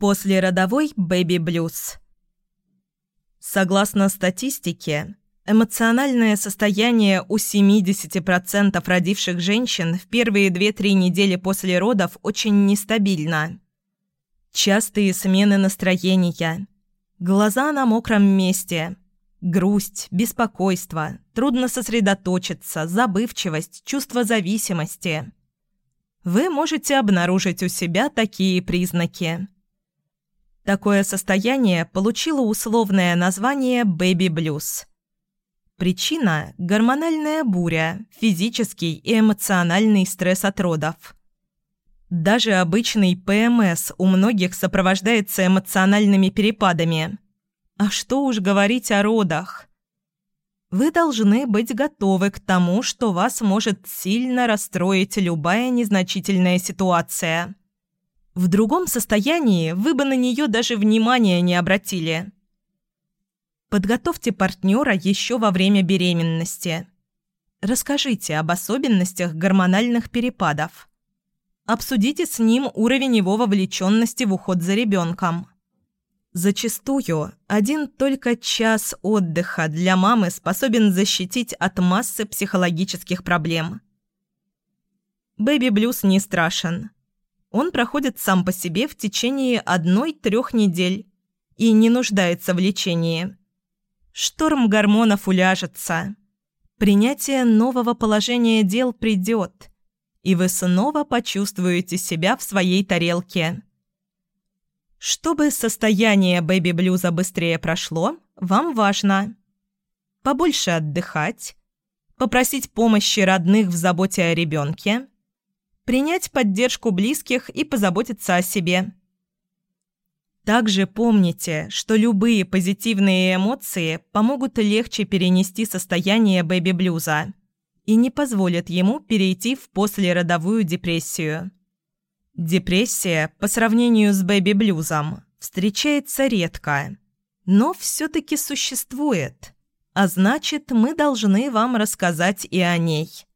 Послеродовой бэби-блюз. Согласно статистике, эмоциональное состояние у 70% родивших женщин в первые 2-3 недели после родов очень нестабильно. Частые смены настроения, глаза на мокром месте, грусть, беспокойство, трудно сосредоточиться, забывчивость, чувство зависимости. Вы можете обнаружить у себя такие признаки – Такое состояние получило условное название «бэби-блюз». Причина – гормональная буря, физический и эмоциональный стресс от родов. Даже обычный ПМС у многих сопровождается эмоциональными перепадами. А что уж говорить о родах. Вы должны быть готовы к тому, что вас может сильно расстроить любая незначительная ситуация – в другом состоянии вы бы на нее даже внимания не обратили. Подготовьте партнера еще во время беременности. Расскажите об особенностях гормональных перепадов. Обсудите с ним уровень его вовлеченности в уход за ребенком. Зачастую один только час отдыха для мамы способен защитить от массы психологических проблем. Бэби-блюз не страшен. Он проходит сам по себе в течение одной-трех недель и не нуждается в лечении. Шторм гормонов уляжется. Принятие нового положения дел придет, и вы снова почувствуете себя в своей тарелке. Чтобы состояние бэби-блюза быстрее прошло, вам важно побольше отдыхать, попросить помощи родных в заботе о ребенке, принять поддержку близких и позаботиться о себе. Также помните, что любые позитивные эмоции помогут легче перенести состояние бэби-блюза и не позволят ему перейти в послеродовую депрессию. Депрессия по сравнению с бэби-блюзом встречается редко, но все-таки существует, а значит, мы должны вам рассказать и о ней.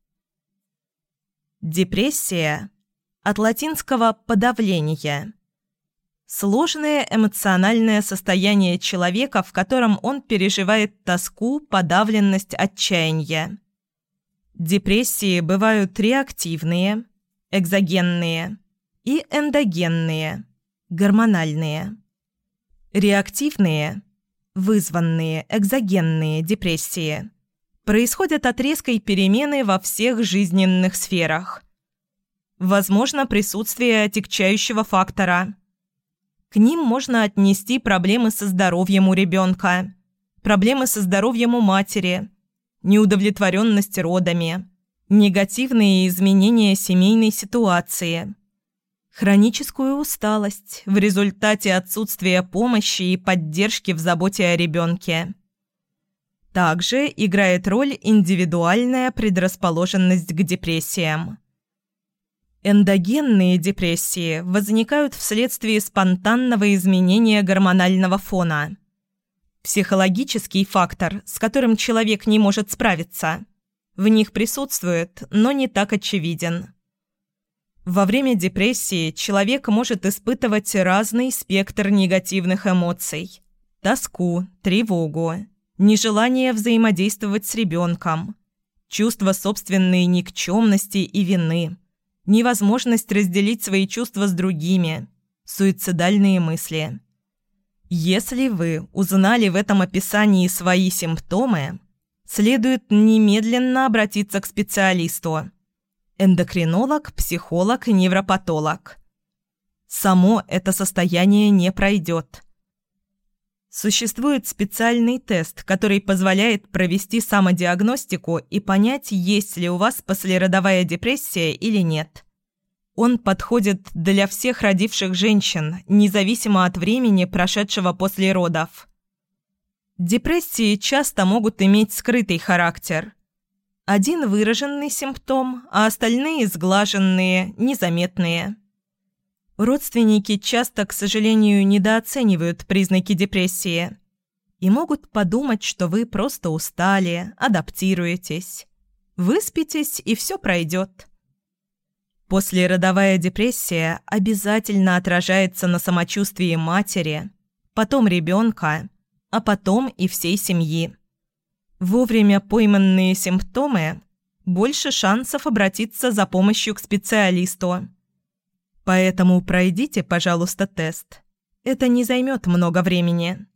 Депрессия от латинского «подавление». Сложное эмоциональное состояние человека, в котором он переживает тоску, подавленность, отчаяние. Депрессии бывают реактивные, экзогенные и эндогенные, гормональные. Реактивные, вызванные экзогенные депрессии происходят от резкой перемены во всех жизненных сферах. Возможно присутствие отягчающего фактора. К ним можно отнести проблемы со здоровьем у ребенка, проблемы со здоровьем у матери, неудовлетворенность родами, негативные изменения семейной ситуации, хроническую усталость в результате отсутствия помощи и поддержки в заботе о ребенке также играет роль индивидуальная предрасположенность к депрессиям. Эндогенные депрессии возникают вследствие спонтанного изменения гормонального фона. Психологический фактор, с которым человек не может справиться. В них присутствует, но не так очевиден. Во время депрессии человек может испытывать разный спектр негативных эмоций – тоску, тревогу, нежелание взаимодействовать с ребенком, чувство собственной никчемности и вины, невозможность разделить свои чувства с другими, суицидальные мысли. Если вы узнали в этом описании свои симптомы, следует немедленно обратиться к специалисту – эндокринолог, психолог, невропатолог. Само это состояние не пройдет – Существует специальный тест, который позволяет провести самодиагностику и понять, есть ли у вас послеродовая депрессия или нет. Он подходит для всех родивших женщин, независимо от времени, прошедшего после родов. Депрессии часто могут иметь скрытый характер. Один выраженный симптом, а остальные сглаженные, незаметные. Родственники часто, к сожалению, недооценивают признаки депрессии и могут подумать, что вы просто устали, адаптируетесь. Выспитесь, и все пройдет. Послеродовая депрессия обязательно отражается на самочувствии матери, потом ребенка, а потом и всей семьи. Вовремя пойманные симптомы – больше шансов обратиться за помощью к специалисту. Поэтому пройдите, пожалуйста, тест. Это не займет много времени.